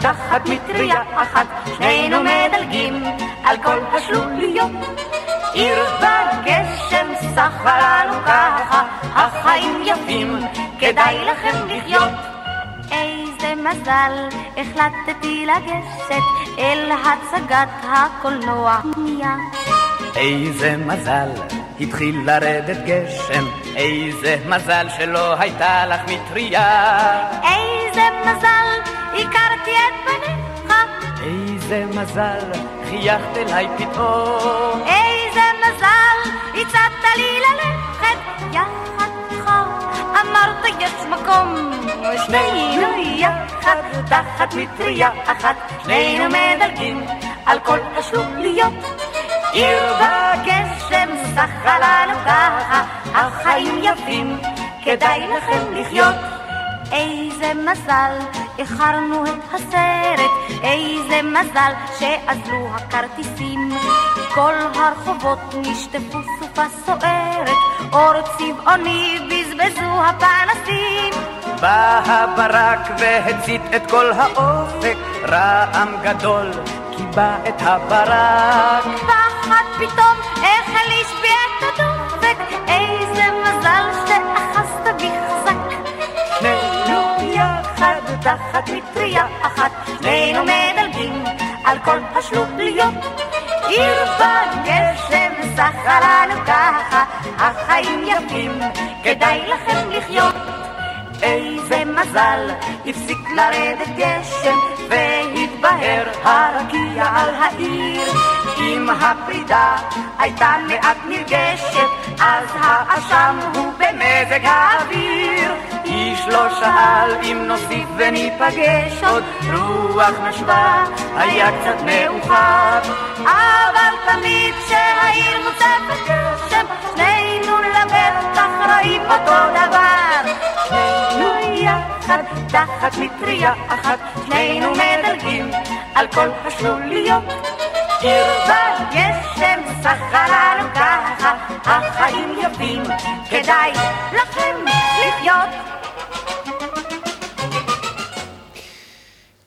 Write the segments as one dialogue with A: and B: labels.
A: תחת מטריה אחת, שנינו מדלגים על כל השלוליות. עיר בגשם סחה לנו ככה, החיים יפים, כדאי לכם לחיות. איזה מזל, החלטתי לגשת אל הצגת הקולנוע.
B: איזה מזל, התחיל לרדת גשם, איזה מזל שלא הייתה לך מטריה.
A: איזה מזל, הכרתי את פניך.
B: איזה מזל, חייכת אליי פתאום.
A: איזה מזל, הצעת לי ללכת יחד איתך. אמרת יש מקום, שנינו יחד, תחת מטריה אחת, שנינו מדלגים על כל השלוליות. עיר בגשם שחה לנו ככה, החיים יפים, כדאי לכם לחיות. איזה מזל, איחרנו את הסרט, איזה מזל שאזלו הכרטיסים. כל הרחובות נשטפו סופה סוערת, אור צבעוני בזבזו הפנסים.
B: בא הברק והצית את כל האופק, רעם גדול כיבה את הברק.
A: פחד פתאום תחת מטריה אחת, שנינו מדלגים על כל השלוליות. עיר בגשם שחה לנו ככה, החיים יפים, כדאי לכם לחיות. איזה מזל, הפסיק לרדת גשם, והתבהר הרקיע על העיר. אם הפרידה הייתה מעט נרגשת, אז האשם הוא במזג האוויר. לא שאל אם נוסיף וניפגש עוד, רוח נשבה, היה קצת מאוחר. אבל תמיד כשהעיר מוצפת גשם, שנינו לבטח רואים אותו דבר. שנינו יחד, תחת מטריה אחת, שנינו מדלגים על כל השלוליות. עיר בגשם שחה לנו ככה, החיים יפים, כדאי לכם לחיות.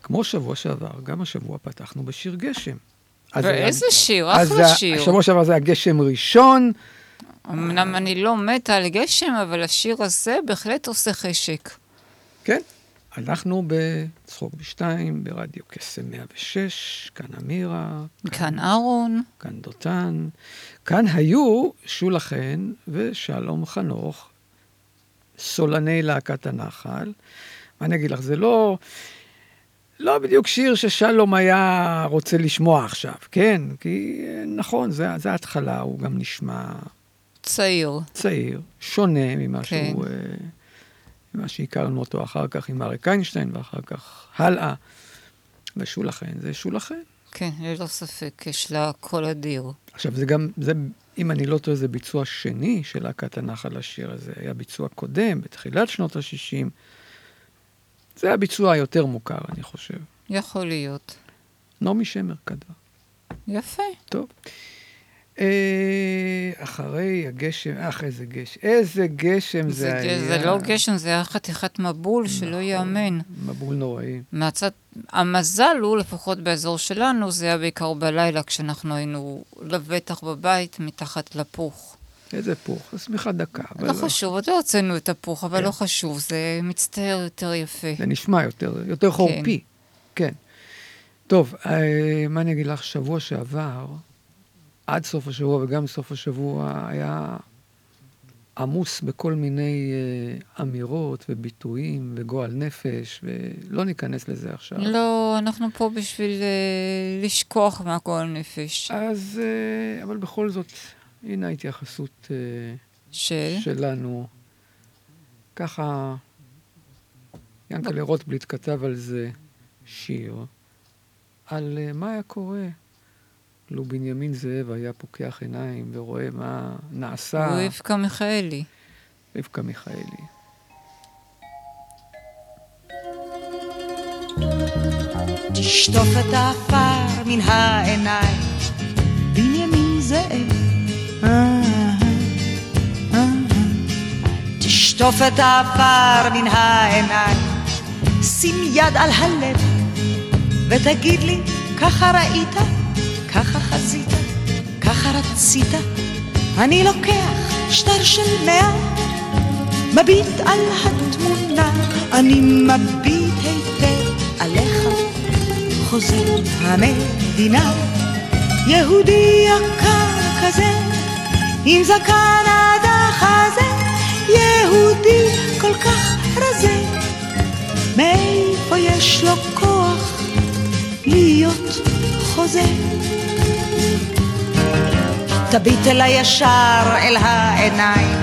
C: כמו שבוע שעבר, גם השבוע פתחנו בשיר גשם.
D: ואיזה שיר,
C: אז
D: אחלה
C: ה-
D: שיר.
C: השבוע שעבר זה הגשם ראשון,
D: אמנם אני לא מתה על גשם, אבל השיר הזה בהחלט עושה חשק.
C: כן. אנחנו בצחוק בשתיים, ברדיו קסם 106, כאן אמירה,
D: כאן אהרון,
C: כאן דותן. כאן היו שולה חן ושלום חנוך, סולני להקת הנחל. מה אני אגיד לך, זה לא, לא בדיוק שיר ששלום היה רוצה לשמוע עכשיו, כן? כי נכון, זה, זה ההתחלה, הוא גם נשמע
D: צעיר.
C: צעיר, שונה ממה
D: כן.
C: שהוא... אה, ממה שהכרנו אותו אחר כך עם אריק איינשטיין, ואחר כך הלאה. ושולה חן זה שולה חן.
D: כן, ללא ספק, יש לה קול אדיר.
C: עכשיו, זה גם, זה, אם אני לא טועה, זה ביצוע שני של להקת הנחל לשיר הזה. היה ביצוע קודם, בתחילת שנות ה-60. זה הביצוע היותר מוכר, אני חושב.
D: יכול להיות.
C: נעמי שמר כתבה.
D: יפה.
C: טוב. אה, אחרי הגשם, אך איזה גשם, איזה גשם זה,
D: זה,
C: היה.
D: זה לא גשם, זה היה חתיכת מבול שלא ייאמן.
C: מבול נוראי.
D: מהצד, המזל הוא, לפחות באזור שלנו, זה היה בעיקר בלילה, כשאנחנו היינו לבטח בבית, מתחת לפוך.
C: איזה פוך, השמיכה דקה. אבל
D: לא חשוב, עוד לא הוצאנו את הפוך, אבל
C: כן.
D: לא חשוב, זה מצטער יותר יפה.
C: זה נשמע יותר, יותר חורפי. כן. טוב, אה, מה אני אגיד לך? שבוע שעבר, עד סוף השבוע וגם סוף השבוע, היה עמוס בכל מיני אה, אמירות וביטויים וגועל נפש, ולא ניכנס לזה עכשיו.
D: לא, אנחנו פה בשביל אה, לשכוח מהגועל נפש.
C: אז, אה, אבל בכל זאת, הנה ההתייחסות אה,
D: ש...
C: שלנו. ככה, ינקלה רוטבליט כתב על זה שיר. על אה, מה היה קורה לו בנימין זאב היה פוקח עיניים ורואה מה נעשה.
D: הוא רבקה מיכאלי.
C: רבקה מיכאלי.
E: תשטוף את העפר מן העיניים, תשטוף את העפר מן העיניים, שים יד על הלב, ותגיד לי, ככה ראית, ככה חזית, ככה רצית. אני לוקח שטר של מאה, מביט על התמונה, אני מביט היטב עליך, חוזר המדינה, יהודי יקר כזה, עם זקן עד החזה, יהודי כל כך רזה, מאיפה יש לו כוח להיות חוזה? תביט אל הישר אל העיניים,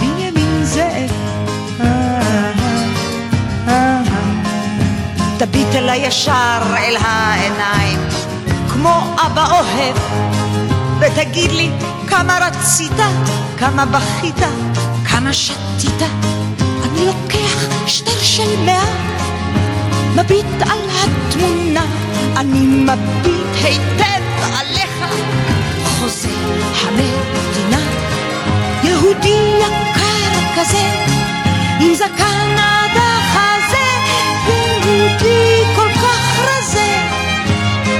E: בנימין זאב. תביט אל הישר אל העיניים, כמו אבא אוהב, ותגיד לי כמה רצית, כמה בכית, כמה שתית. אני לוקח שטר של מאה, מביט על התמונה, אני מביט היטב עליך, חוזה המדינה, יהודי יקר כזה, עם זקן עד החזה, יהודי כל כך רזה,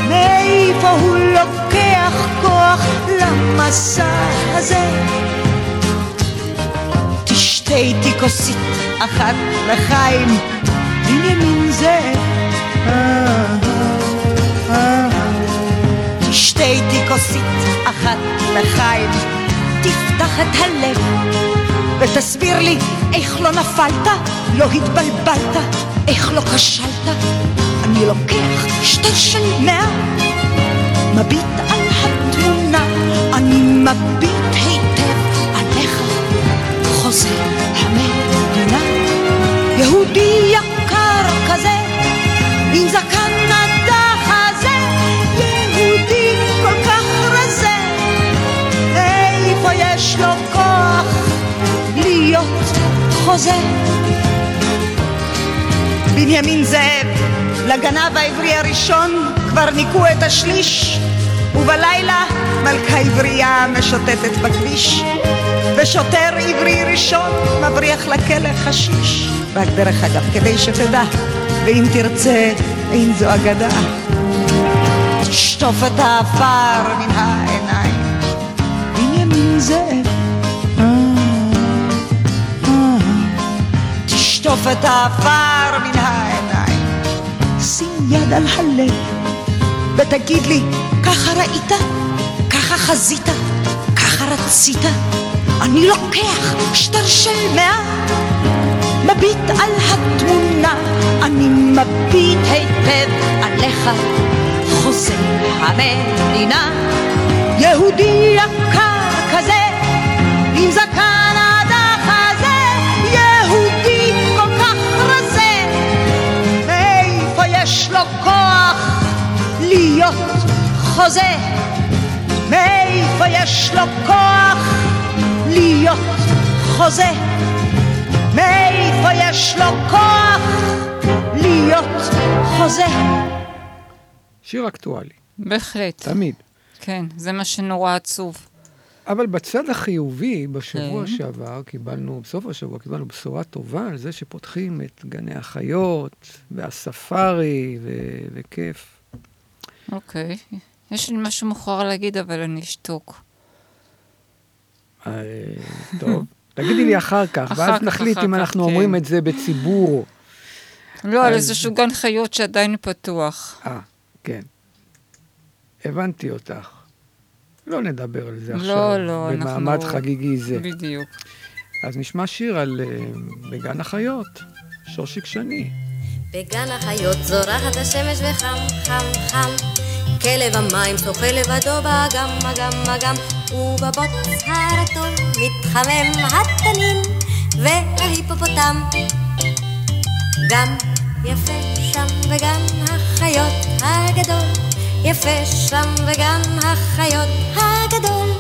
E: מאיפה הוא לוקח כוח למסע הזה? תשתה איתי כוסית אחת לחיים, בנימין אה, תשתה איתי כוסית אחת לחיים, תפתח את הלב ותסביר לי איך לא נפלת, לא התבלבלת, איך לא כשלת. אני לוקח שטר של מאה, מביט על התמונה, אני מביט חוזר המדינה, יהודי יקר כזה, עם זקן עד החזה, יהודי כל כך רזה, איפה יש לו כוח להיות חוזה? בנימין זאב, לגנב העברי הראשון כבר ניקו את השליש, ובלילה מלכה עברייה משוטטת בכביש, ושוטר עברי ראשון מבריח לכלא חשיש. רק דרך אגב, כדי שתדע, ואם תרצה, אין זו אגדה. תשטוף את העפר מן העיניים, בנימין זאב. אה, אה. תשטוף את העפר מן העיניים, שים יד על הלב, ותגיד לי, ככה ראית? ככה חזית? ככה רצית? אני לוקח שטר של מאה, מביט על התמונה, אני מביט היטב עליך, חוזה המדינה, יהודי יקר כזה, חוזה? מאיפה יש לו כוח להיות חוזה? מאיפה יש לו כוח להיות חוזה?
C: שיר אקטואלי,
D: בהחלט.
C: תמיד.
D: כן, זה מה שנורא עצוב.
C: אבל בצד החיובי, בשבוע
D: כן.
C: שעבר קיבלנו, בסוף השבוע קיבלנו בשורה טובה על זה שפותחים את גני החיות, והספארי, ו- וכיף.
D: אוקיי. יש לי משהו מכוער להגיד, אבל אני אשתוק.
C: אה, טוב, תגידי לי אחר כך, ואז נחליט אם אנחנו
D: כן.
C: אומרים את זה בציבור.
D: לא, על איזשהו גן חיות שעדיין פתוח.
C: אה, כן. הבנתי אותך. לא נדבר על זה
D: לא,
C: עכשיו,
D: לא, אנחנו-
C: במעמד חגיגי זה.
D: בדיוק.
C: אז נשמע שיר על אה, בגן החיות, שושיק שני.
F: בגן החיות זורחת השמש וחם חם חם כלב המים שוחה לבדו באגם אגם אגם. ובבוץ הרטון מתחמם התנין וההיפופוטם גם יפה שם בגן החיות הגדול, יפה שם בגן החיות הגדול.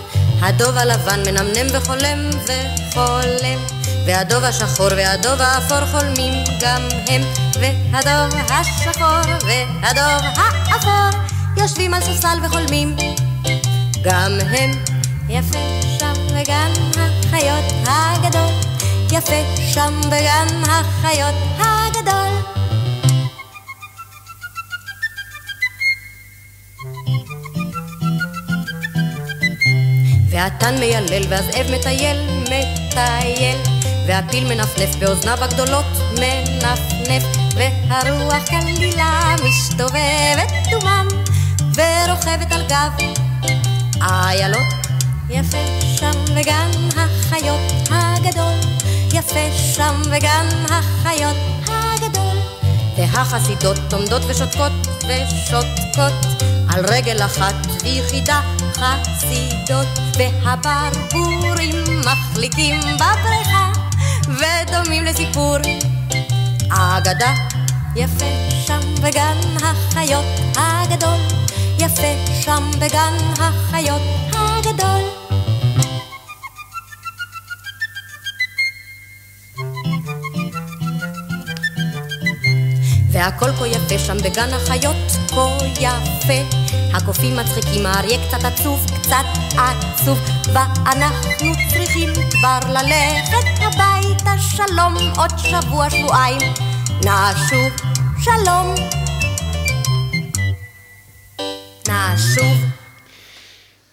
F: הדוב הלבן מנמנם וחולם וחולם, והדוב השחור והדוב האפור חולמים גם הם, והדוב השחור והדוב האפור יושבים על ספסל וחולמים. גם הם. יפה שם בגן החיות הגדול, יפה שם בגן החיות הגדול. והתן מיילל והזאב מטייל, מטייל, והפיל מנפנף באוזניו הגדולות, מנפנף, והרוח קלילה מסתובבת דומם, ורוכבת על גב. איילות. יפה שם בגן החיות הגדול, יפה שם בגן החיות הגדול. והחסידות עומדות ושותקות ושותקות. על רגל אחת ויחידה חסידות. והברבורים מחליקים בבריכה ודומים לסיפור. אגדה יפה שם בגן החיות הגדול יפה שם בגן החיות הגדול והכל כה יפה שם בגן החיות, כה יפה. הקופים מצחיקים, האריה קצת עצוב, קצת עצוב, ואנחנו צריכים כבר ללכת הביתה, שלום, עוד שבוע, שבועיים, נשוב, שלום.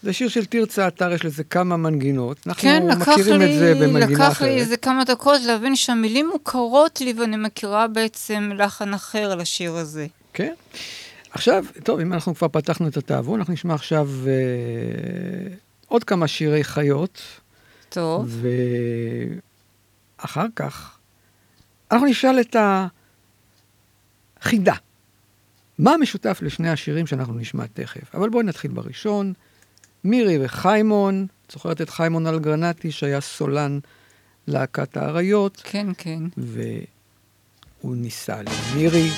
C: זה שיר של תרצה אתר, יש לזה כמה מנגינות. אנחנו
D: כן, לקח
C: מכירים
D: לי,
C: את זה במנגינה
D: לקח
C: אחרת.
D: לי איזה כמה דקות להבין שהמילים מוכרות לי ואני מכירה בעצם לחן אחר לשיר הזה.
C: כן. עכשיו, טוב, אם אנחנו כבר פתחנו את התיאבון, אנחנו נשמע עכשיו אה, עוד כמה שירי חיות,
D: טוב,
C: ואחר כך אנחנו נשאל את החידה. מה משותף לשני השירים שאנחנו נשמע תכף? אבל בואי נתחיל בראשון. מירי וחיימון, את זוכרת את חיימון אלגרנטי שהיה סולן להקת האריות,
D: כן, כן.
C: והוא ניסה למירי,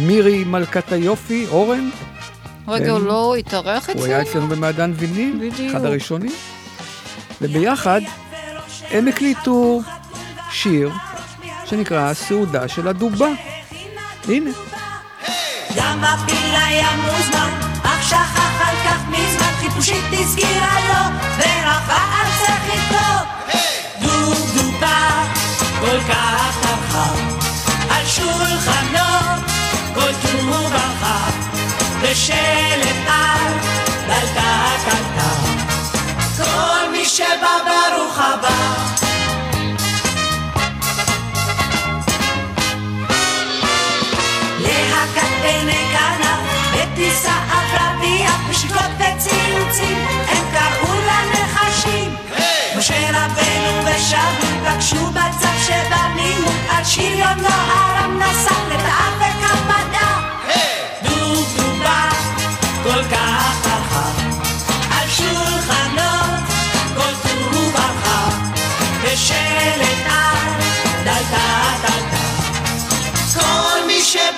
C: מירי מלכת היופי, אורן,
D: רגע,
C: כן.
D: הוא לא התארח
C: הוא היה
D: אצלנו?
C: אצלנו במעדן ויניל,
D: בדיוק.
C: אחד הראשונים, וביחד הם הקליטו שיר שנקרא הסעודה של הדובה. הנה.
G: גם הפיל היה מוזמן, אך שכח על כך מזמן, חיפושית הזכירה לו, ורפה על שחיתו. דובדובה כל כך טרחה, על שולחנו כל טוב ברכה, בשלט על דלתה קלטה. כל מי שבא ברוך הבא. בני כנף, בטיסה ביח, בשקות וציוצים, הם קראו לנחשים. משה רבנו ושאול פגשו בצו שבנינו, על שריונו ארם נסע לתאר וקמדה. דובדובה כל כך פרחה, על שולחנו כל טוב ברכה, בשלט על דלתה דלתה. כל מי שבא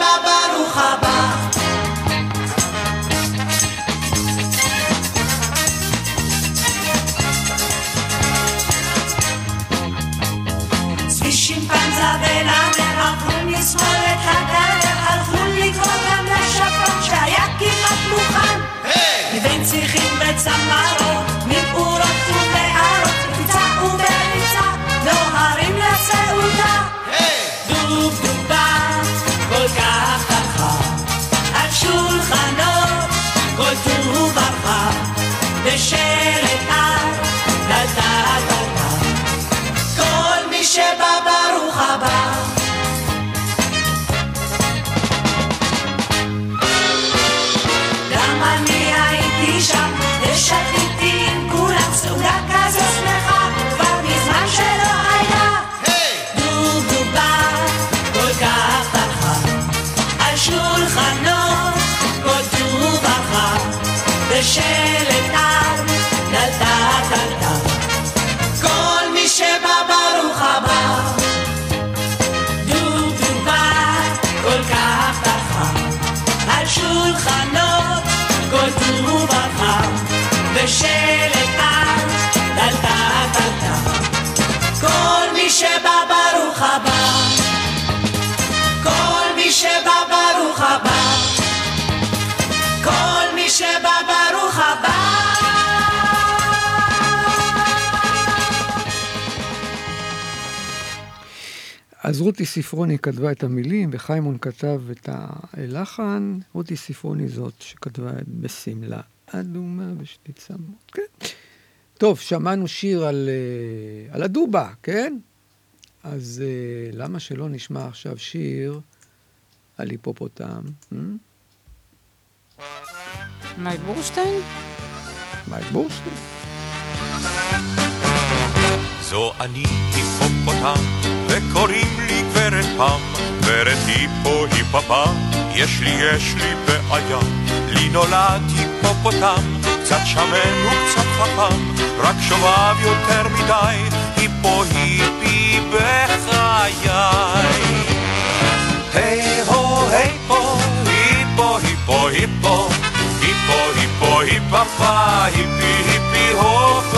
G: בשלט על דלתת הדף. כל מי שבא ברוך הבא, דובדובה כל כך תחם, על שולחנות כל טוב החם, בשלט על דלתת הדף. כל מי שבא ברוך הבא
C: אז רותי ספרוני כתבה את המילים, וחיימון כתב את הלחן. רותי ספרוני זאת שכתבה את בשמלה אדומה ושתי צמות, כן. טוב, שמענו שיר על, אה, על הדובה, כן? אז אה, למה שלא נשמע עכשיו שיר על היפופוטם? אה?
D: מייק בורשטיין?
C: מייק בורשטיין.
H: זו אני היפופוטם, וקוראים לי גברת פם, גברת היפו היפפה, יש לי יש לי בעיה, לי נולד היפופוטם, קצת שמן וקצת חכם, רק שובב יותר מדי, היפו היפי בחיי. היי הו היפו, היפו היפו היפו, היפו היפו היפפה, היפי היפי הופפה.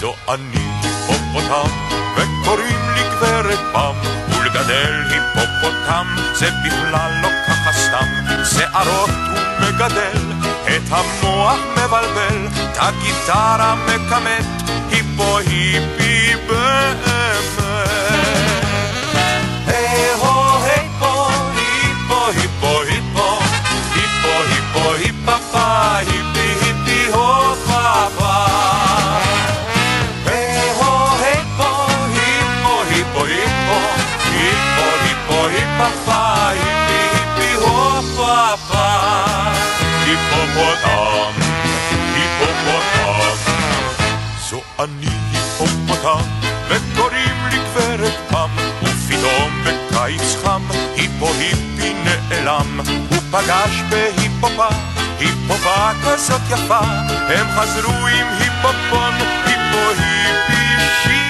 H: זו אני היפופוטם, וקוראים לי גברת פם, ולגדל היפופוטם זה בכלל לא ככה סתם, שערות הוא מגדל, את המוח מבלבל, את הגיטרה מכמת, היפו היפי באמת. היפופוטם, היפופוטם, זו אני היפופוטם, וקוראים לי גברת פם, ופתאום בקיץ חם, היפו היפי נעלם, הוא פגש בהיפופה, היפופה כזאת יפה, הם חזרו עם היפופון, היפו היפי שיגעון.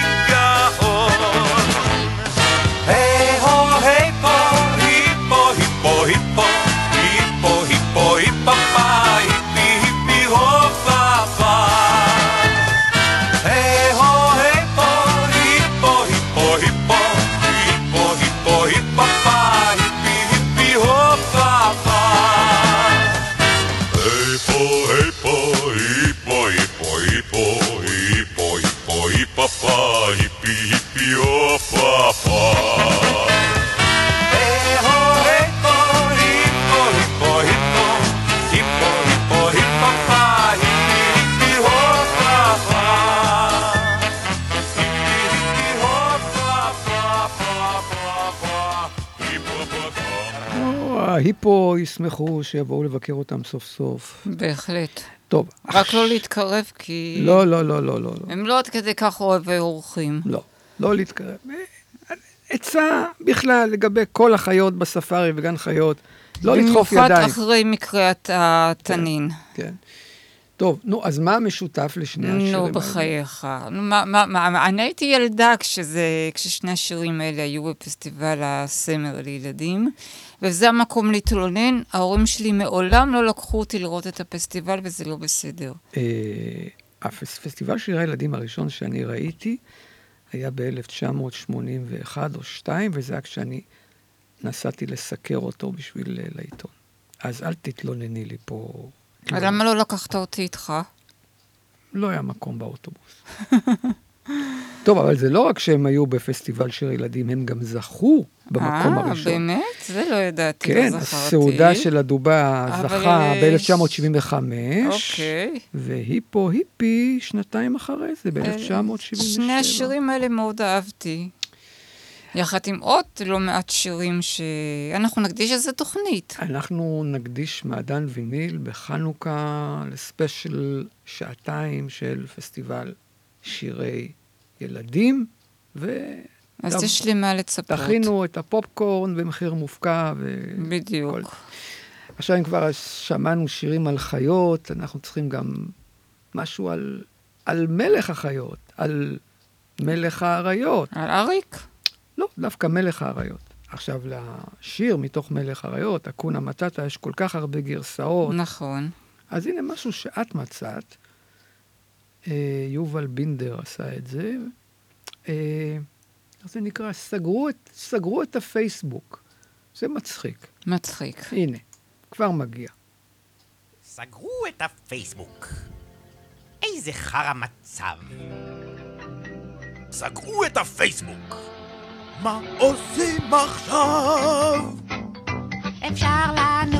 C: ההיפו ישמחו שיבואו לבקר אותם סוף סוף.
D: בהחלט.
C: טוב.
D: רק לא להתקרב, כי...
C: לא, לא, לא, לא, לא. לא.
D: הם לא עד כדי כך אוהבי אורחים.
C: לא, לא להתקרב. אה, עצה בכלל לגבי כל החיות בספארי וגן חיות, לא לדחוף ידיים.
D: במיוחד אחרי מקרה התנין.
C: כן. טוב, נו, אז מה המשותף לשני השירים האלה?
D: נו, בחייך. נו, מה, מה, מה, אני הייתי ילדה כשזה, כששני השירים האלה היו בפסטיבל הסמר לילדים, וזה המקום להתלונן. ההורים שלי מעולם לא לקחו אותי לראות את הפסטיבל, וזה לא בסדר.
C: אה, הפסטיבל שירי הילדים הראשון שאני ראיתי היה ב-1981 או 2, וזה היה כשאני נסעתי לסקר אותו בשביל אה, לעיתון. אז אל תתלונני לי פה.
D: למה לא לקחת אותי איתך?
C: לא היה מקום באוטובוס. טוב, אבל זה לא רק שהם היו בפסטיבל שירי ילדים, הם גם זכו במקום
D: אה,
C: הראשון.
D: באמת? זה לא ידעתי,
C: כן,
D: לא זכרתי.
C: הסעודה של הדובה זכה
D: אה,
C: ב-1975,
D: אוקיי.
C: והיפו היפי שנתיים אחרי זה, ב-1977.
D: שני השירים האלה מאוד אהבתי. יחד עם עוד לא מעט שירים שאנחנו נקדיש איזה תוכנית.
C: אנחנו נקדיש מעדן ויניל בחנוכה לספיישל שעתיים של פסטיבל שירי ילדים, ו...
D: אז יש לי מה לצפות.
C: תכינו את הפופקורן במחיר מופקע. ו...
D: בדיוק.
C: כל... עכשיו, אם כבר שמענו שירים על חיות, אנחנו צריכים גם משהו על, על מלך החיות, על מלך האריות.
D: על אריק?
C: לא, דווקא מלך האריות. עכשיו, לשיר מתוך מלך האריות, אקונה מטאטה, יש כל כך הרבה גרסאות.
D: נכון.
C: אז הנה משהו שאת מצאת. אה, יובל בינדר עשה את זה. אה, איך זה נקרא? סגרו את, סגרו את הפייסבוק. זה מצחיק.
D: מצחיק.
C: הנה, כבר מגיע.
I: סגרו את הפייסבוק. איזה חרא מצב.
J: סגרו את הפייסבוק. מה עושים עכשיו?
K: אפשר לנוח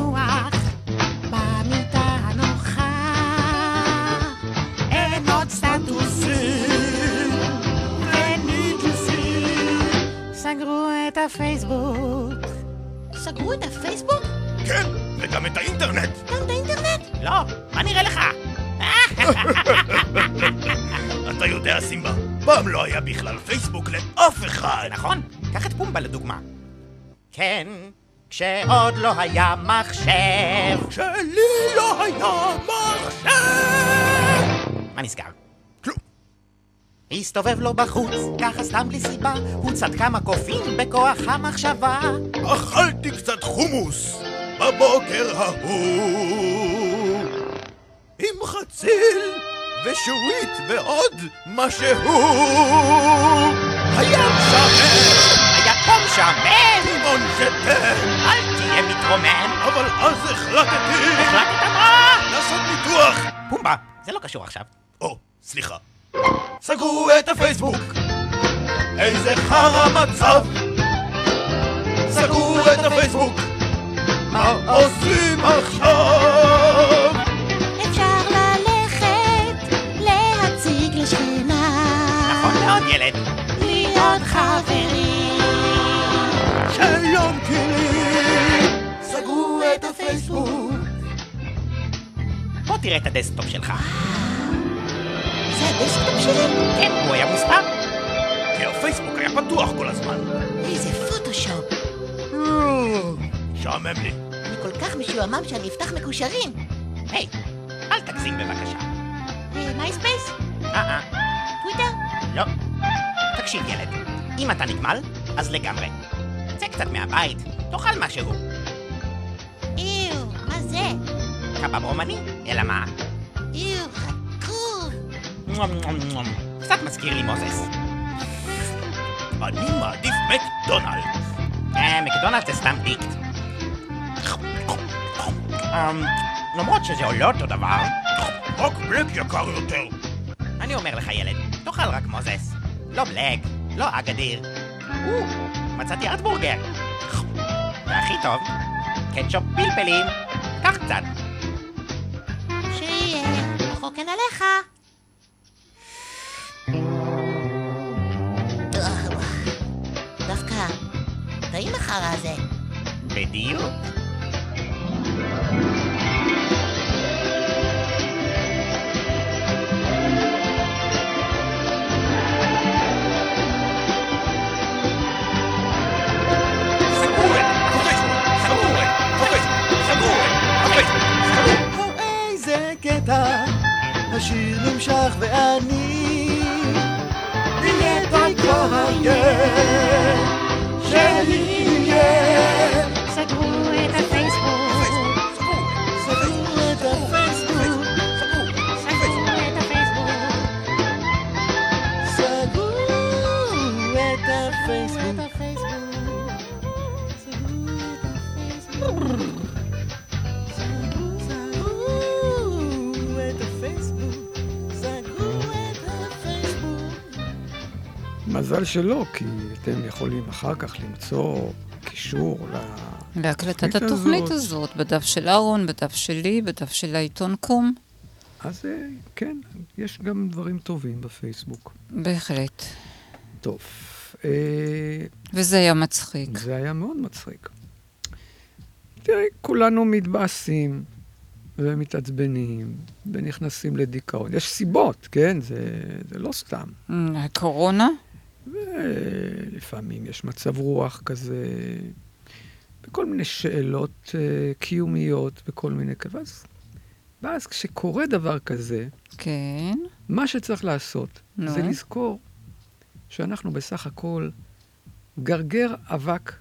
J: פעם לא היה בכלל פייסבוק לאף אחד.
I: נכון? קח את פומבה לדוגמה. כן, כשעוד לא היה מחשב.
J: שלי לא היה מחשב!
I: מה נסגר?
J: כלום.
I: הסתובב לו בחוץ, ככה סתם בלי סיבה, הוא צד כמה קופים בכוח המחשבה.
J: אכלתי קצת חומוס בבוקר ההוא עם חציל ושועית ועוד משהו הים שמן,
I: היקום שמן!
J: לימון שתה
I: אל תהיה מתרומם!
J: אבל אז החלטתי
I: החלטת מה?
J: לעשות ניתוח
I: פומבה, זה לא קשור עכשיו.
J: או, סליחה סגרו את הפייסבוק איזה חרא מצב סגרו את הפייסבוק מה עושים עכשיו?
I: ילד.
L: להיות חברים.
J: שלום קילי סגרו את הפייסבוק
I: בוא תראה את הדסקטופ שלך.
L: זה הדסקטופ שלי?
I: כן, הוא היה מוסתר.
J: כי הפייסבוק היה פתוח כל הזמן
L: איזה פוטושופ.
J: משעמם לי
L: אני כל כך משועמם שאני אפתח מקושרים.
I: היי, אל תגזים בבקשה.
L: אה, מייספייס?
I: אה אה,
L: טוויטר?
I: לא. תקשיב ילד, אם אתה נגמל, אז לגמרי. צא קצת מהבית, תאכל משהו.
L: איו, מה זה?
I: קבב רומני, אלא מה?
L: איו, חכוב.
I: מום. קצת מזכיר לי מוזס.
J: אני מעדיף מקדונלד
I: אה, מקדונלד זה סתם דיקט. אמ, למרות שזה לא אותו דבר,
J: רק בלק יקר יותר
I: אני אומר לך ילד, תאכל רק מוזס. לא בלק, לא אגדיר. או, מצאתי ארטבורגר. והכי טוב, קטשופ פלפלים. קח קצת.
L: שיהיה עליך. דווקא טעים החרא הזה.
I: בדיוק.
M: קטע, השיר נמשך ואני נהיית כבר הילד שיהיה
K: סגרו
C: מזל שלא, כי אתם יכולים אחר כך למצוא קישור ל...
D: להקלטת התוכנית הזאת, בדף של אהרון, בדף שלי, בדף של העיתון קום.
C: אז אה, כן, יש גם דברים טובים בפייסבוק.
D: בהחלט.
C: טוב. אה,
D: וזה היה מצחיק.
C: זה היה מאוד מצחיק. תראי, כולנו מתבאסים ומתעצבנים ונכנסים לדיכאון. יש סיבות, כן? זה, זה לא סתם.
D: הקורונה?
C: ולפעמים יש מצב רוח כזה. וכל מיני שאלות אה, קיומיות וכל מיני כאלה. ואז, ואז כשקורה דבר כזה,
D: כן.
C: מה שצריך לעשות
D: נו.
C: זה לזכור שאנחנו בסך הכל גרגר אבק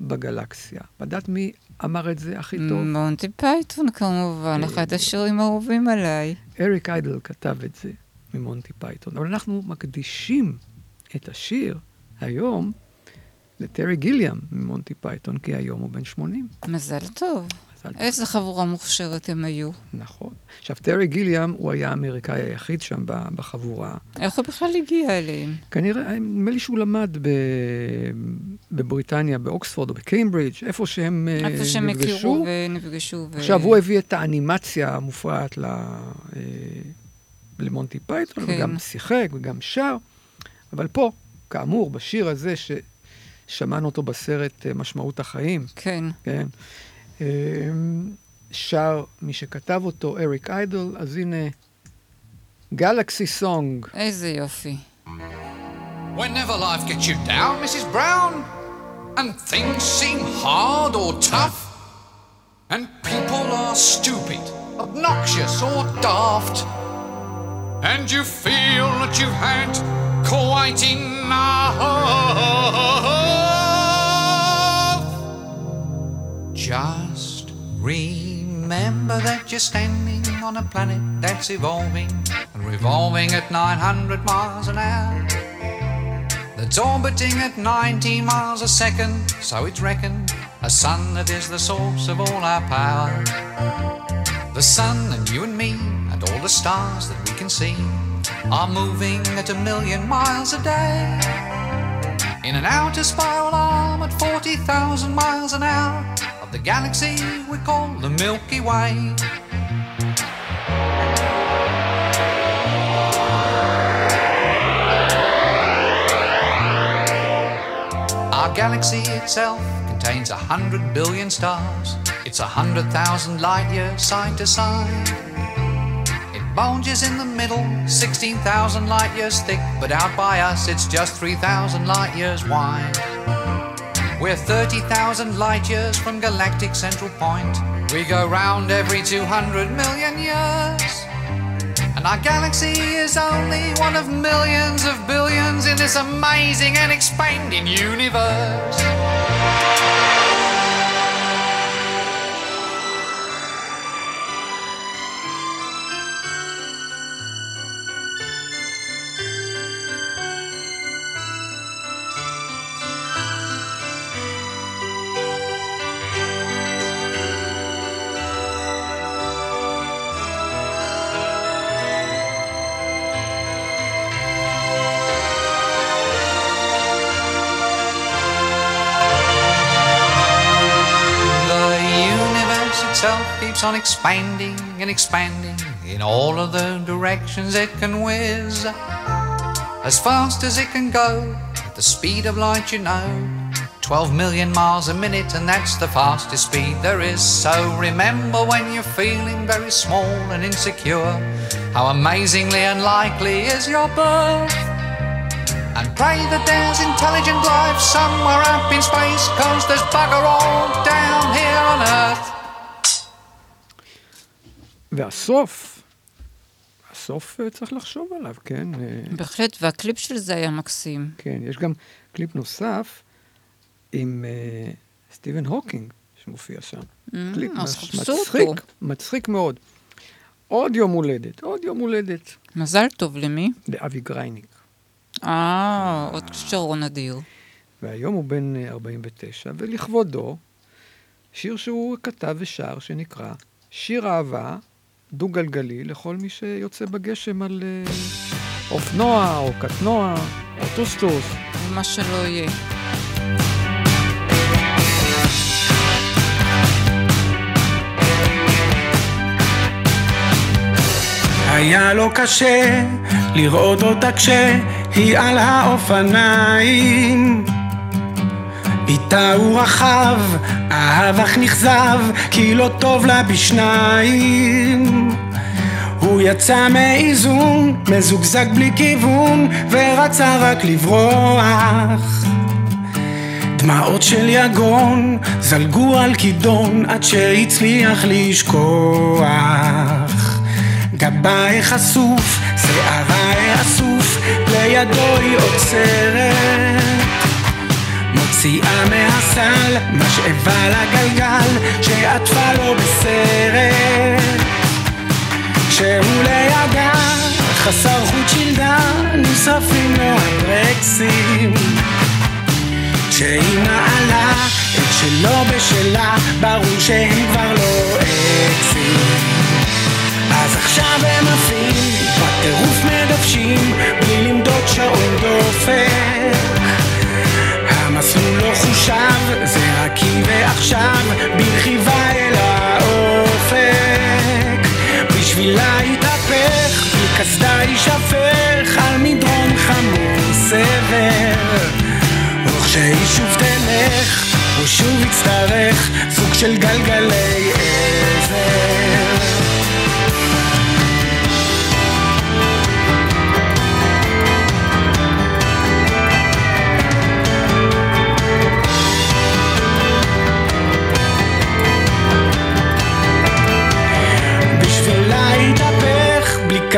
C: בגלקסיה. לדעת מי אמר את זה הכי טוב?
D: מונטי פייתון כמובן, אחד השירים האהובים עליי.
C: אריק איידל כתב את זה ממונטי פייתון. אבל אנחנו מקדישים את השיר היום לטרי גיליאם ממונטי פייתון, כי היום הוא בן 80.
D: מזל טוב. איזה חבורה מוכשרת הם היו.
C: נכון. עכשיו, טרי גיליאם הוא היה האמריקאי היחיד שם בחבורה.
D: איך הוא בכלל הגיע אליהם?
C: כנראה, נדמה לי שהוא למד ב... בבריטניה, באוקספורד או בקיימברידג', איפה שהם אה,
D: איפה שהם
C: נפגשו.
D: הכירו ונפגשו. ו...
C: עכשיו, הוא הביא את האנימציה המופרעת ל... אה, למונטי פייתון,
D: כן.
C: וגם שיחק וגם שר, אבל פה, כאמור, בשיר הזה ששמענו אותו בסרט אה, משמעות החיים,
D: כן.
C: כן, אה, שר מי שכתב אותו, אריק איידל, אז הנה, Galaxy Song.
D: איזה יופי.
N: Whenever life gets you down, Mrs. Brown, and things seem hard or tough, and people are stupid, obnoxious, or daft, and you feel that you've had quite enough, just remember that you're standing on a planet that's evolving and revolving at 900 miles an hour. That's orbiting at 19 miles a second, so it's reckoned a sun that is the source of all our power. The sun and you and me and all the stars that we can see are moving at a million miles a day. In an outer spiral arm at 40,000 miles an hour of the galaxy we call the Milky Way. Our galaxy itself contains a hundred billion stars. It's a hundred thousand light years side to side. Bulges in the middle, 16,000 light years thick, but out by us it's just 3,000 light years wide. We're 30,000 light years from galactic central point. We go round every 200 million years. And our galaxy is only one of millions of billions in this amazing and expanding universe. Keeps on expanding and expanding in all of the directions it can whiz. As fast as it can go, at the speed of light, you know. 12 million miles a minute, and that's the fastest speed there is. So remember when you're feeling very small and insecure, how amazingly unlikely is your birth. And pray that there's intelligent life somewhere up in space, cause there's bugger all down here on Earth.
C: והסוף, הסוף אה, צריך לחשוב עליו, כן? אה,
D: בהחלט, והקליפ של זה היה מקסים.
C: כן, יש גם קליפ נוסף עם אה, סטיבן הוקינג שמופיע שם.
D: Mm,
C: קליפ מש-
D: חפשו אותו.
C: מצחיק, מצחיק מאוד. עוד יום הולדת, עוד יום הולדת.
D: מזל טוב, למי?
C: לאבי גרייניק.
D: אה, עוד שרון אדיר.
C: והיום הוא בן אה, 49, ולכבודו, שיר שהוא כתב ושר שנקרא שיר אהבה דו-גלגלי לכל מי שיוצא בגשם על אה, אופנוע או קטנוע או טוסטוס.
D: מה שלא יהיה.
O: היה לו קשה לראות אותה כשהיא על האופניים. רכב, אהב אך נכזב, כי לא טוב לה בשניים. הוא יצא מאיזון, מזוגזג בלי כיוון, ורצה רק לברוח. דמעות של יגון זלגו על כידון עד שהצליח לשכוח. גבה חשוף, שערה אסוף, לידו היא עוצרת. מוציאה מהסל משאבה לגלגל שעטפה לו בסרט. כשהוא לידה חסר חוט שלדה נשרפים לו הברקסים. כשהיא מעלה את שלו בשלה ברור שהם כבר לא אקסים. אז עכשיו הם עפים, בטירוף מדוושים, בלי למדוד שעון דופק. המסלול לא חושב, זה רק היא ועכשיו, ברכיבה אל האופק. בשבילה התהפך, בלי קסדה יישפך, על מדרון חמור סבר. וכשהיא שוב תלך, הוא שוב יצטרך סוג של גלגלי עזר.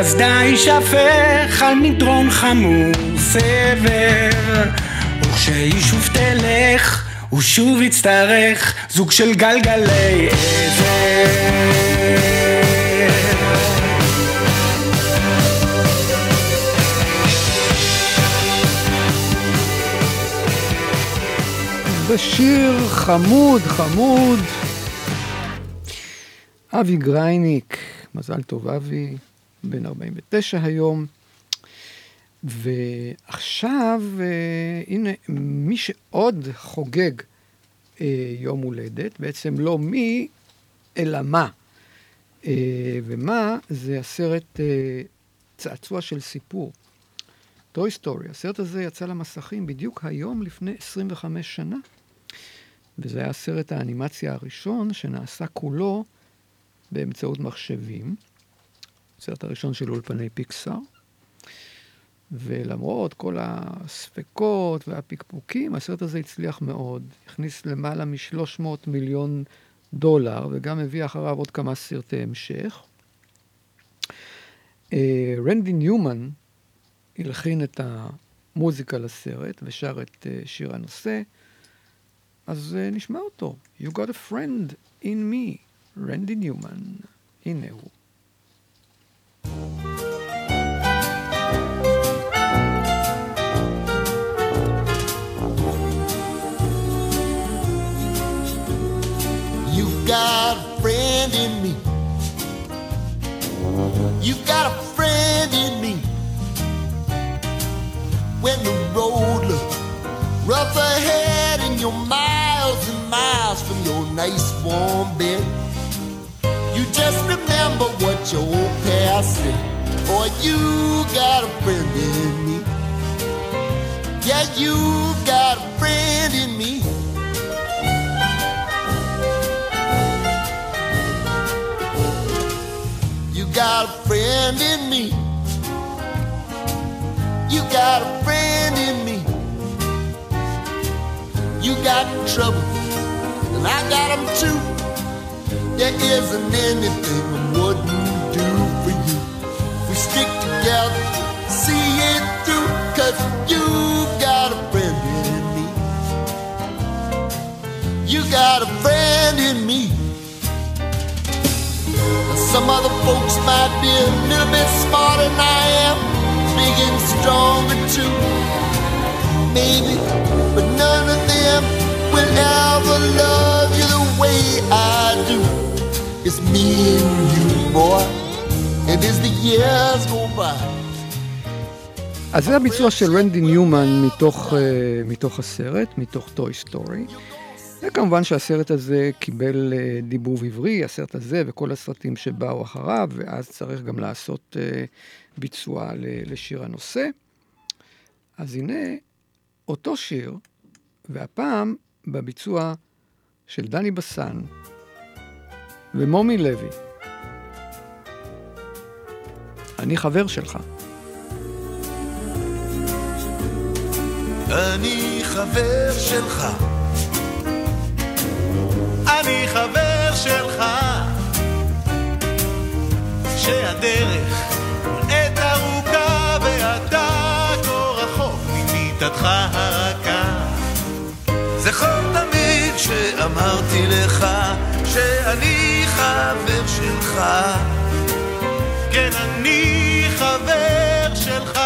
O: קסדה יישפך על מדרון חמור סבר. וכשהיא שוב תלך, הוא שוב יצטרך זוג של גלגלי עזר.
C: זה שיר חמוד, חמוד. אבי גרייניק, מזל טוב אבי, בן 49 היום. ועכשיו, אה, הנה, מי שעוד חוגג אה, יום הולדת, בעצם לא מי, אלא מה. אה, ומה זה הסרט אה, צעצוע של סיפור. Toy Story. הסרט הזה יצא למסכים בדיוק היום לפני 25 שנה. וזה היה סרט האנימציה הראשון שנעשה כולו באמצעות מחשבים. הסרט הראשון של אולפני פיקסאר. ולמרות כל הספקות והפקפוקים, הסרט הזה הצליח מאוד. הכניס למעלה מ-300 מיליון דולר, וגם הביא אחריו עוד כמה סרטי המשך. אה, רנדי ניומן הלחין את המוזיקה לסרט ושר את אה, שיר הנושא, אז אה, נשמע אותו. You got a friend in me, רנדי ניומן. הנה הוא.
P: You got a friend in me. You've got a friend in me. When the road looks rough ahead and you're miles and miles from your nice warm bed, just remember what your old past said. Boy, you got a friend in me. Yeah, you got a friend in me. You got a friend in me. You got a friend in me. You got trouble, and I got them too. There isn't anything I wouldn't do for you. We stick together, see it through, cause you've got a friend in me. You got a friend in me. Some other folks might be a little bit smarter than I am, big and stronger too. Maybe, but none of them will ever love you the way I do. It's me and you, boy, and as the years go by.
C: אז זה הביצוע של רנדי ניומן מתוך, uh, מתוך הסרט, מתוך טוי סטורי. וכמובן שהסרט הזה קיבל uh, דיבוב עברי, הסרט הזה וכל הסרטים שבאו אחריו, ואז צריך גם לעשות uh, ביצוע לשיר הנושא. אז הנה אותו שיר, והפעם בביצוע של דני בסן ומומי לוי. אני חבר שלך.
P: אני חבר שלך.
J: אני חבר שלך. שהדרך עת ארוכה ואתה כה רחוק ממיטתך הרכה. זכור תמיד שאמרתי לך שאני חבר שלך. כן, אני חבר שלך.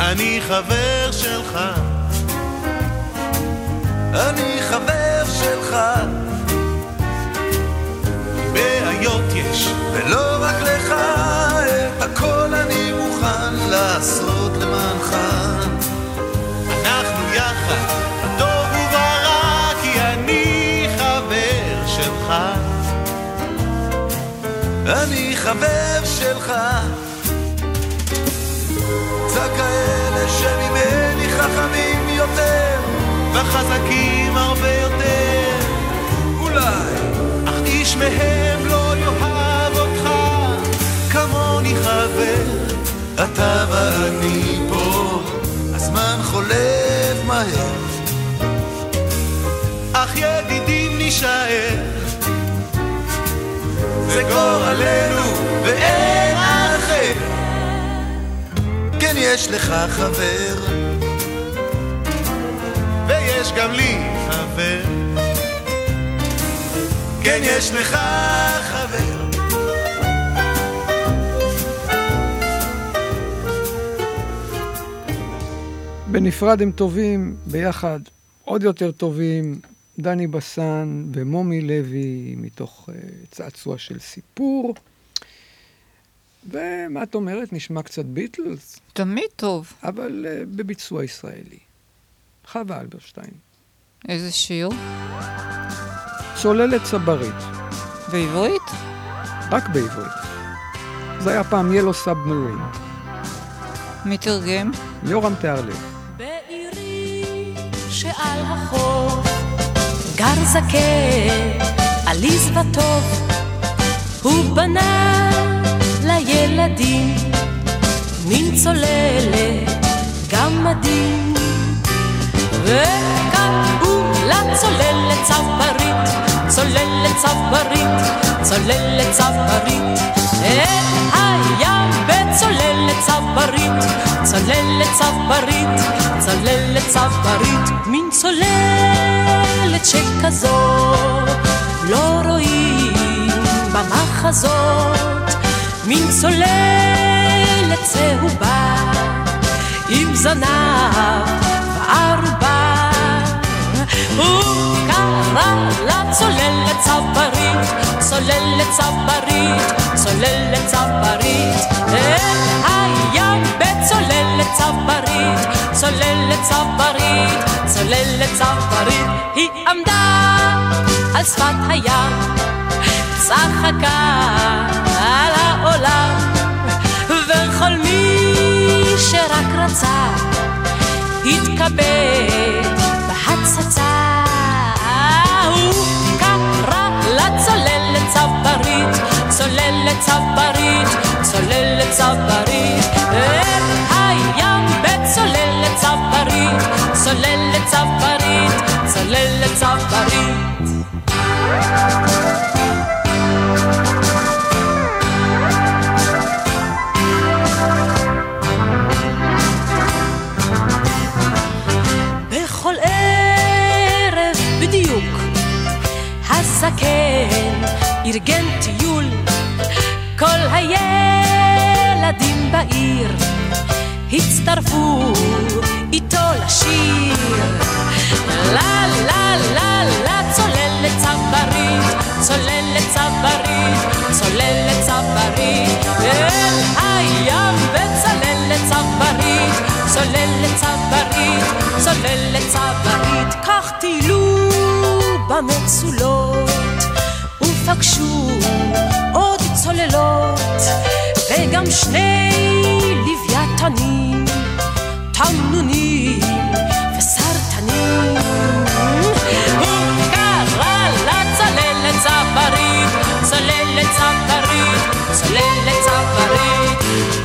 J: אני חבר שלך. אני חבר שלך. בעיות יש, ולא רק לך, את הכל אני מוכן לעשות למענך. אני חבר שלך. זה כאלה שממני חכמים יותר, וחזקים הרבה יותר. אולי, אך איש מהם לא יאהב אותך, כמוני חבר, אתה ואני פה, הזמן חולף מהר. אך ידידים נישאר, זה גורלנו ואין אחר. כן, יש לך חבר, ויש גם לי חבר. כן, יש לך חבר.
C: בנפרד הם טובים, ביחד עוד יותר טובים, דני בסן ומומי לוי מתוך uh, צעצוע של סיפור. ומה את אומרת? נשמע קצת ביטלס?
D: תמיד טוב.
C: אבל uh, בביצוע ישראלי. חווה אלברשטיין.
D: איזה שיר?
C: צוללת צברית.
D: בעברית?
C: רק בעברית. זה היה פעם ילו סאבמרין.
D: מי תרגם?
C: יורם תיארלב.
G: בעירי שעל החוף גר זקן, עליז וטוב, הוא בנה לילדים מין צוללת גמדים וקראו לצוללת צברית, צוללת צברית, צוללת צברית. אל הים בצוללת צברית, צוללת צברית, צוללת צברית. מין צוללת שכזו לא רואים במחזות. מין צוללת צהובה עם זנב וערבה הוא קרא לה צוללת צברית, צוללת צברית, צוללת צברית אל הים בצוללת צברית, צוללת צברית, צוללת צברית היא עמדה על שפת הים צחקה על העולם וכל מי שרק רצה התכבד בהצצה. הוא קרא לצוללת צברית צוללת צברית צוללת צברית. אל הים בצוללת צברית צוללת צברית צוללת צברית. ארגן טיול כל הילדים בעיר הצטרפו איתו לשיר. לה לה לה לה צוללת צברית צוללת צברית צוללת צברית אל הים וצוללת צברית צוללת צברית צוללת צברית כך טיילו במצולות ופגשו צוללות וגם שני לוויתנים תמנונים וסרטנים. הוא קרא לה צוללת צברית צוללת צברית צוללת צברית.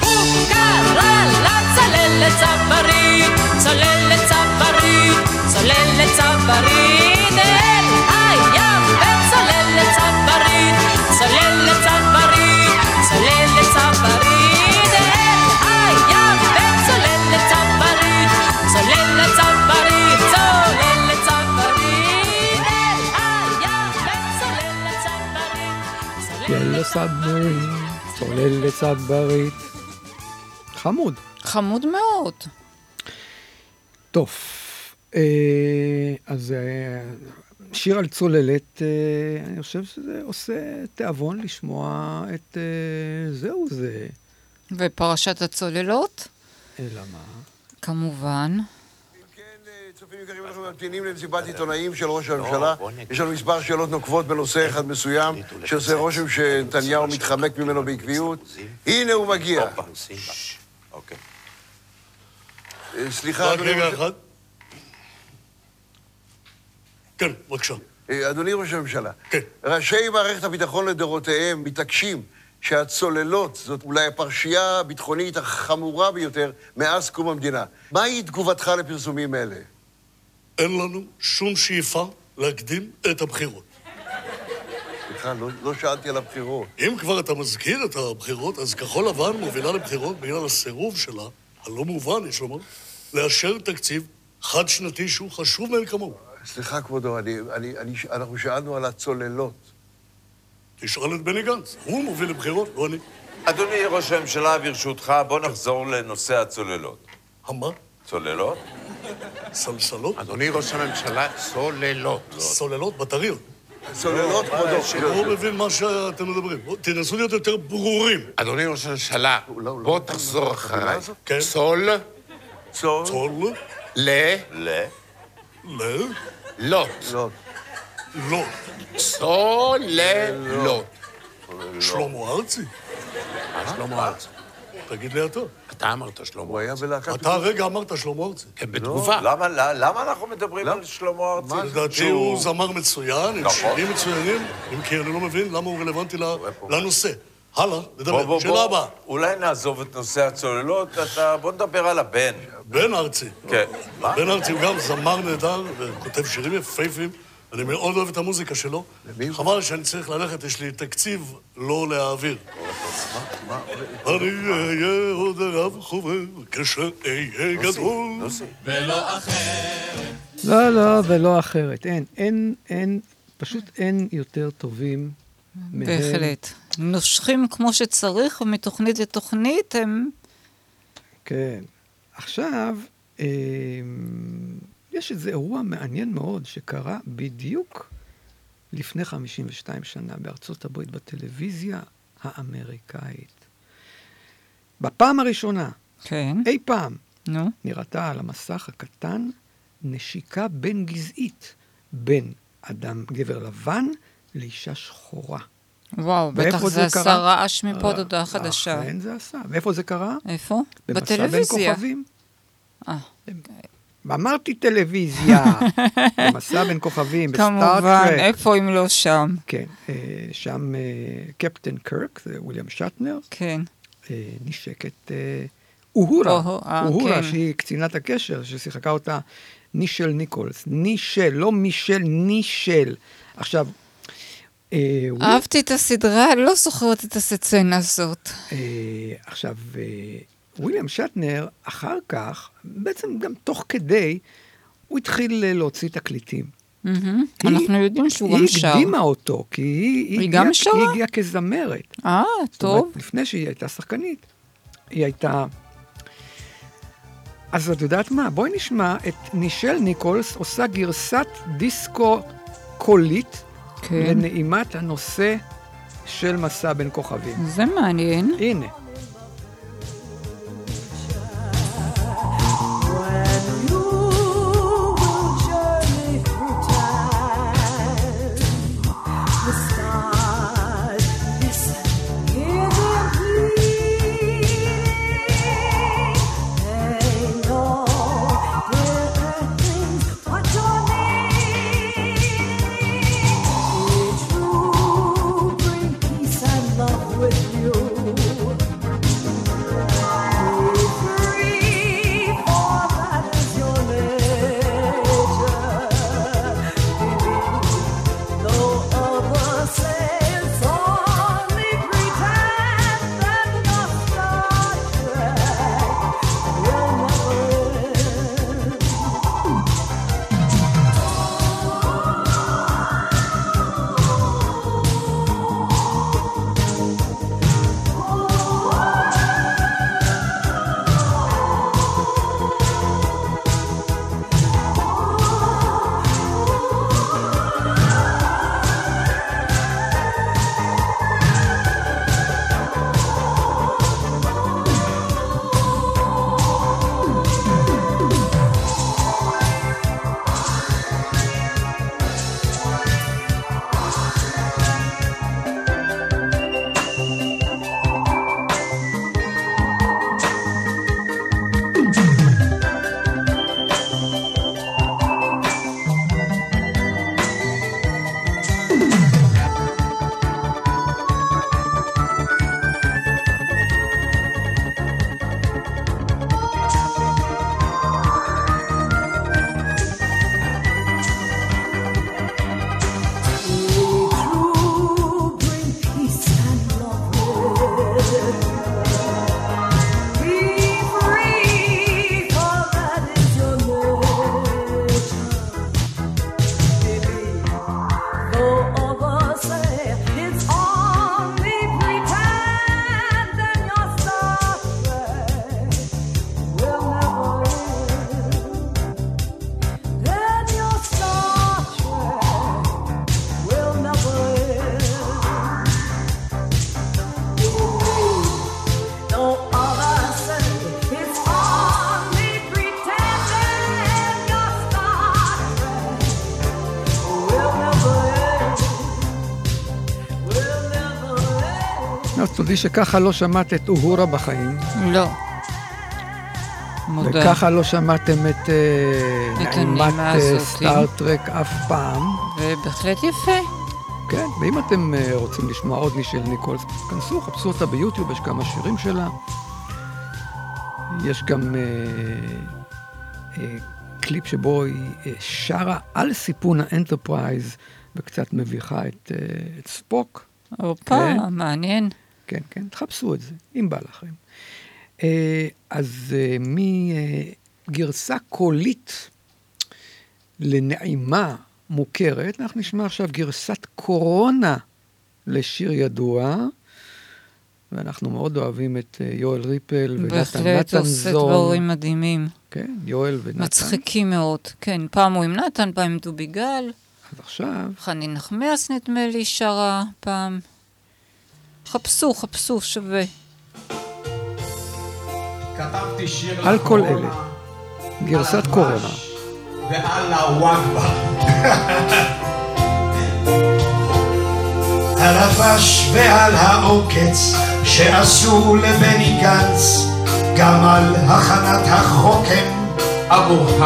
G: הוא קרא לה צוללת צברית צוללת צברית צוללת צברית
C: סאבמרין, צוללת סאברית. חמוד.
D: חמוד מאוד.
C: טוב, אה, אז אה, שיר על צוללת, אה, אני חושב שזה עושה תיאבון לשמוע את זהו זה.
D: ופרשת הצוללות?
C: אלא מה?
D: כמובן.
P: יקרים, אנחנו ממתינים למסיבת עיתונאים של ראש הממשלה. יש לנו מספר שאלות נוקבות בנושא אחד מסוים, שעושה רושם שנתניהו מתחמק ממנו בעקביות. הנה הוא מגיע.
Q: אוקיי.
P: אה, סליחה,
R: רק
P: אדוני...
R: רגע
P: ראש-
R: אחד. כן, בבקשה.
P: אה, אדוני ראש הממשלה, ראשי מערכת הביטחון לדורותיהם מתעקשים שהצוללות זאת אולי הפרשייה הביטחונית החמורה ביותר מאז קום המדינה. מהי תגובתך לפרסומים אלה?
R: אין לנו שום שאיפה להקדים את הבחירות.
P: סליחה, לא, לא שאלתי על הבחירות.
R: אם כבר אתה מזכיר את הבחירות, אז כחול לבן מובילה לבחירות בגלל הסירוב שלה, הלא מובן, יש לומר, לאשר תקציב חד-שנתי שהוא חשוב מאין כמוהו.
P: סליחה, כבודו, אני, אני, אני, אנחנו שאלנו על הצוללות.
R: תשאל את בני גנץ, הוא מוביל לבחירות, לא אני.
Q: אדוני ראש הממשלה, ברשותך, בוא נחזור לנושא הצוללות.
R: המה?
Q: צוללות?
R: סלסלות?
S: אדוני ראש הממשלה, צוללות.
R: סוללות, בטריות.
P: סוללות,
R: כבודו. לא מבין מה שאתם מדברים. תנסו להיות יותר ברורים.
S: אדוני ראש הממשלה, בוא תחזור אחריי.
R: כן.
S: צול.
P: צול.
R: צול.
S: ל.
Q: ל.
R: ל.
S: לוט.
P: לוט.
S: צוללות.
R: שלמה ארצי?
S: שלמה ארצי.
R: תגיד לי אתה.
S: אתה אמרת שלמה
P: הוא היה בלהקת...
R: אתה הרגע אמרת שלמה ארצי.
S: כן, בתגובה.
Q: למה, למה אנחנו מדברים על שלמה ארצי?
R: לדעתי הוא זמר מצוין, עם
Q: נכון.
R: שירים מצוינים, אם כי אני לא מבין למה הוא רלוונטי לנושא. הלאה, נדבר. שאלה הבאה.
Q: אולי נעזוב את נושא הצוללות, אתה... בוא נדבר על הבן.
R: בן ארצי.
Q: כן.
R: בן ארצי הוא גם זמר נהדר וכותב שירים יפהפיים. אני מאוד אוהב את המוזיקה שלו. חבל שאני צריך ללכת, יש לי תקציב לא להעביר. אני אהיה עוד רב חובר כשאהיה גדול.
T: ולא אחרת.
C: לא, לא, ולא אחרת. אין, אין, אין, פשוט אין יותר טובים מהם.
D: בהחלט. נושכים כמו שצריך, ומתוכנית לתוכנית הם...
C: כן. עכשיו, אה, יש איזה אירוע מעניין מאוד שקרה בדיוק לפני 52 שנה בארצות הברית בטלוויזיה האמריקאית. בפעם הראשונה,
D: כן.
C: אי פעם,
D: נו.
C: נראתה על המסך הקטן נשיקה בין גזעית בין אדם, גבר לבן, לאישה שחורה.
D: וואו, בטח זה? עשה רעש מפה
C: אה,
D: הודעה חדשה.
C: אכן זה עשה. ואיפה זה קרה?
D: איפה?
C: במסע בין
D: בטלוויזיה.
C: כוכבים.
D: אה.
C: אמרתי טלוויזיה, במסע בין כוכבים, בסטארט
D: כמובן. איפה אם לא שם?
C: כן, אה, שם אה, קפטן קרק, זה וויליאם שטנר,
D: כן.
C: אה, נשק את אה, אוהורה,
D: אוהו,
C: אוהורה,
D: כן.
C: שהיא קצינת הקשר, ששיחקה אותה נישל ניקולס. נישל, לא מישל, נישל. עכשיו, אה,
D: אהבתי את הסדרה, לא זוכרת את הסצנה הזאת.
C: עכשיו, וויליאם שטנר, אחר כך, בעצם גם תוך כדי, הוא התחיל אה, להוציא תקליטים.
D: מהמם.
C: היא-
D: אנחנו יודעים שהוא גם
C: היא
D: שר.
C: הקדימה אותו, כי היא,
D: היא
C: הגיעה-
D: גם שרה?
C: היא הגיעה כזמרת.
D: אה,
C: זאת אומרת,
D: טוב.
C: לפני שהיא הייתה שחקנית. היא הייתה... אז את יודעת מה? בואי נשמע את נישל ניקולס עושה גרסת דיסקו קולית
D: כן.
C: לנעימת הנושא של מסע בין כוכבים.
D: זה מעניין.
C: הנה. תודי שככה לא שמעת את אוהורה בחיים.
D: לא. מודה.
C: וככה לא שמעתם את אה,
D: את
C: נעימת אה,
D: הזאתי.
C: Star Trek אף פעם.
D: ובהחלט יפה.
C: כן, ואם אתם אה, רוצים לשמוע עוד נישל ניקולס, כנסו, חפשו אותה ביוטיוב, יש כמה שירים שלה. יש גם אה, אה, קליפ שבו היא אה, שרה על סיפון האנטרפרייז, וקצת מביכה את, אה, את ספוק.
D: הופה, מעניין.
C: כן, כן, תחפשו את זה, אם בא לכם. אה, אז אה, מגרסה קולית לנעימה מוכרת, אנחנו נשמע עכשיו גרסת קורונה לשיר ידוע, ואנחנו מאוד אוהבים את אה, יואל ריפל ונתן
D: בהחלט
C: נתן
D: עושה
C: זון.
D: דברים מדהימים.
C: כן, יואל ונתן.
D: מצחיקים מאוד. כן, פעם הוא עם נתן, פעם עם דובי גל.
C: אז עכשיו...
D: חנין נחמיאס נדמה לי שרה פעם. חפשו, חפשו, שווה.
U: כתבתי שיר
C: על כל אלה, גרסת קורונה.
U: ועל הוואגבה.
V: על הדבש ועל העוקץ שעשו לבני גנץ, גם על הכנת החוקם
U: עבורך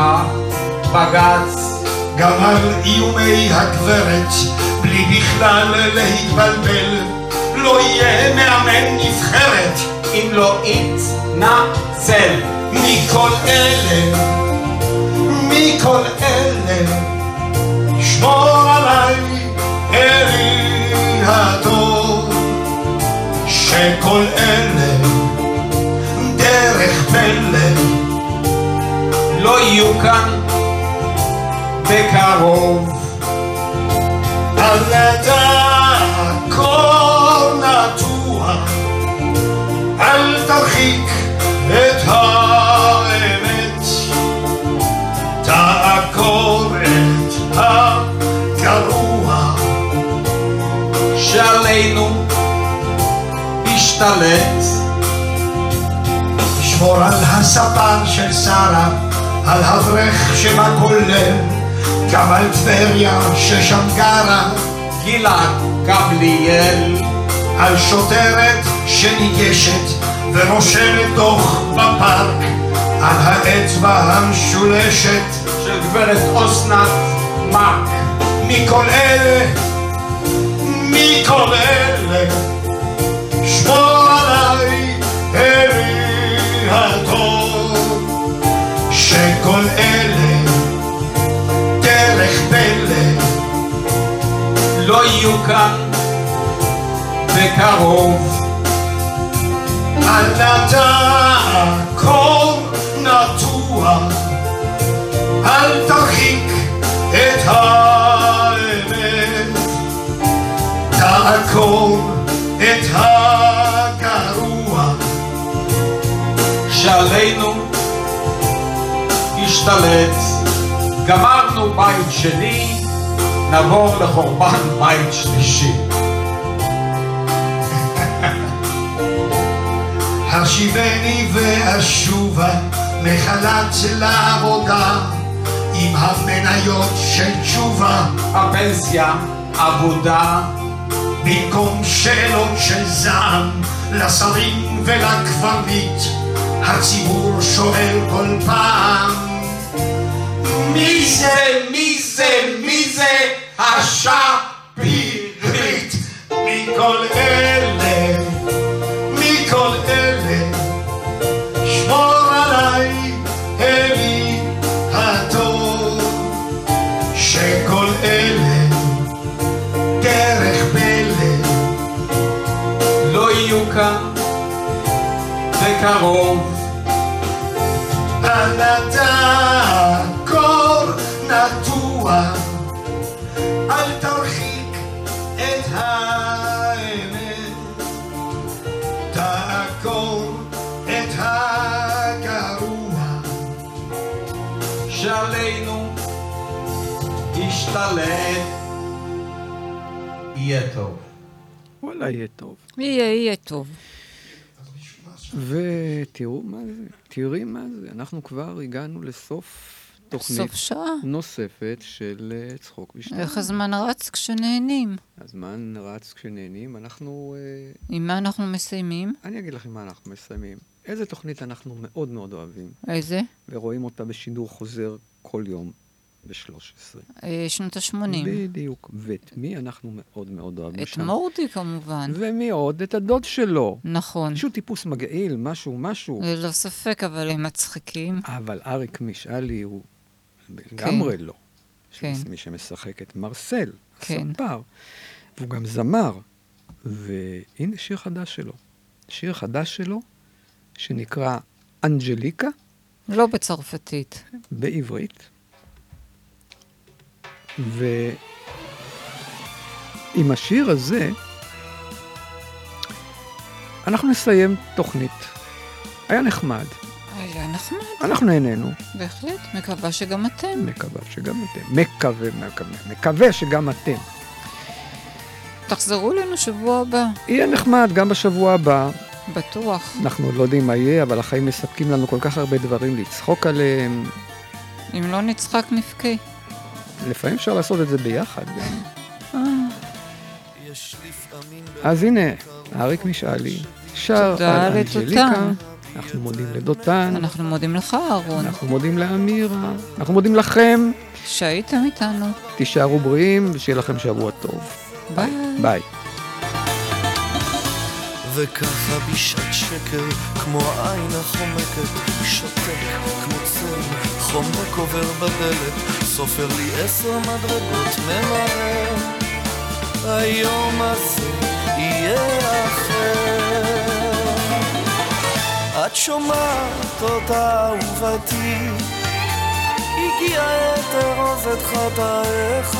U: בג"ץ,
V: גם על איומי הגברת, בלי בכלל להתבלבל, לא יהיה מאמן נבחרת
U: אם לא יתנצל.
V: מכל אלה, מכל אלה, שמור עליי, אלי הטוב, שכל אלה, דרך פלא,
U: לא יהיו כאן בקרוב.
V: על ידה תרחיק את האמת, תעקור את הגרוע.
U: שעלינו השתלט.
V: שמור על הספר של שרה, על אברך שבכולל, גם על טבריה ששם גרה,
U: גלעד גבליאל,
V: על שוטרת שניגשת ורושמת דוח בפארק, על האצבע המשולשת
U: של גברת אסנת מאק.
V: מכל אלה, מכל אלה, שמור עליי, אלי הטוב, שכל אלה, דרך פלא,
U: לא יהיו כאן בקרוב.
V: נדע קור נטוע, אל תרחיק את האמת, תעקור את הגרוע.
U: שעלינו השתלט. גמרנו בית שני, נעבור לחורבן בית שלישי.
V: השיבני ואשובה מחל"ת לעבודה עם המניות של תשובה.
U: הפנסיה, עבודה.
V: במקום שאלות של זעם לשרים ולקברניט הציבור שואל כל פעם מי זה, מי זה, מי זה השפירית? מכל אלה,
U: בקרוב.
V: על אתה קור נטוע אל תרחיק את האמת תעקור את הגרוע
U: שעלינו השתלט. יהיה טוב.
C: וואלה, יהיה טוב.
D: יהיה, יהיה טוב.
C: ותראו מה זה, תראי מה זה, אנחנו כבר הגענו לסוף תוכנית. נוספת של אה, צחוק בשניים.
D: איך הזמן רץ כשנהנים?
C: הזמן רץ כשנהנים, אנחנו... אה,
D: עם מה אנחנו מסיימים?
C: אני אגיד לך עם מה אנחנו מסיימים. איזה תוכנית אנחנו מאוד מאוד אוהבים.
D: איזה?
C: ורואים אותה בשידור חוזר כל יום ב-13.
D: אה, שנות ה-80.
C: בדיוק. ואת מי אנחנו מאוד מאוד אוהבים
D: את
C: שם?
D: מורדי כמובן.
C: ומי עוד? את הדוד שלו.
D: נכון.
C: שהוא טיפוס מגעיל, משהו, משהו.
D: ללא ספק, אבל הם מצחיקים.
C: אבל אריק משאלי הוא לגמרי לא.
D: כן.
C: מי שמשחק את מרסל,
D: כן.
C: הספר. והוא גם זמר. והנה שיר חדש שלו. שיר חדש שלו, שנקרא אנג'ליקה,
D: לא בצרפתית.
C: בעברית. ועם השיר הזה, אנחנו נסיים תוכנית. היה נחמד.
D: היה נחמד.
C: אנחנו נהנינו.
D: בהחלט, מקווה שגם אתם.
C: מקווה שגם אתם. מקווה, מקווה, מקווה שגם אתם.
D: תחזרו אלינו שבוע הבא.
C: יהיה נחמד גם בשבוע הבא.
D: בטוח.
C: אנחנו עוד לא יודעים מה יהיה, אבל החיים מספקים לנו כל כך הרבה דברים לצחוק עליהם.
D: אם לא נצחק נבכה.
C: לפעמים אפשר לעשות את זה ביחד גם. אז הנה, אריק משאלי, שר על. אנג'ליקה. אנחנו מודים לדותן.
D: אנחנו מודים לך, אהרון.
C: אנחנו מודים לאמירה. אנחנו מודים לכם.
D: שהייתם איתנו.
C: תישארו בריאים ושיהיה לכם שבוע טוב.
D: ביי.
C: ביי.
W: וככה בשעת שקר, כמו העין החומקת, שותק כמו צל, חומק עובר בדלת, סופר לי עשר מדרגות, ממראה, היום הזה יהיה אחר. את שומעת אותה אהובתי, הגיעה עת ארוזת חטאיך,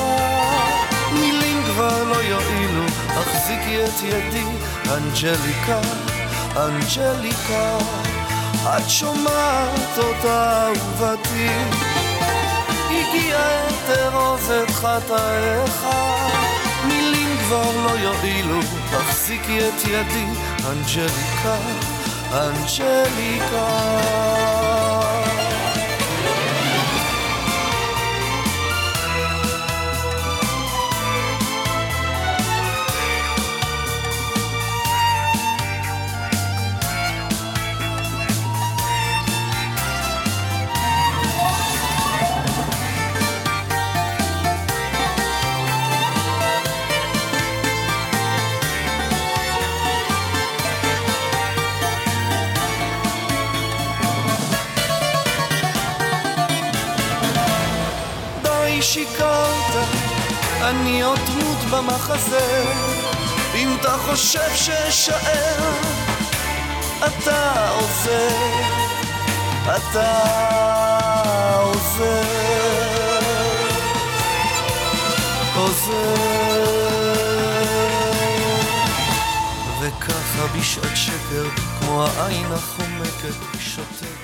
W: מילים כבר לא יועילו, החזיקי את ידי, אנג'ליקה, אנג'ליקה, את שומעת אותה אהובתי, הגיעה עת ארוזת חטאיך, מילים כבר לא יועילו, החזיקי את ידי, אנג'ליקה, אנג'ליקה. שיקרת, אני עוד דמות במחזה. אם אתה חושב שאשאר, אתה עוזר, אתה עוזר, עוזר. וככה בשעת שקר, כמו העין החומקת, שותק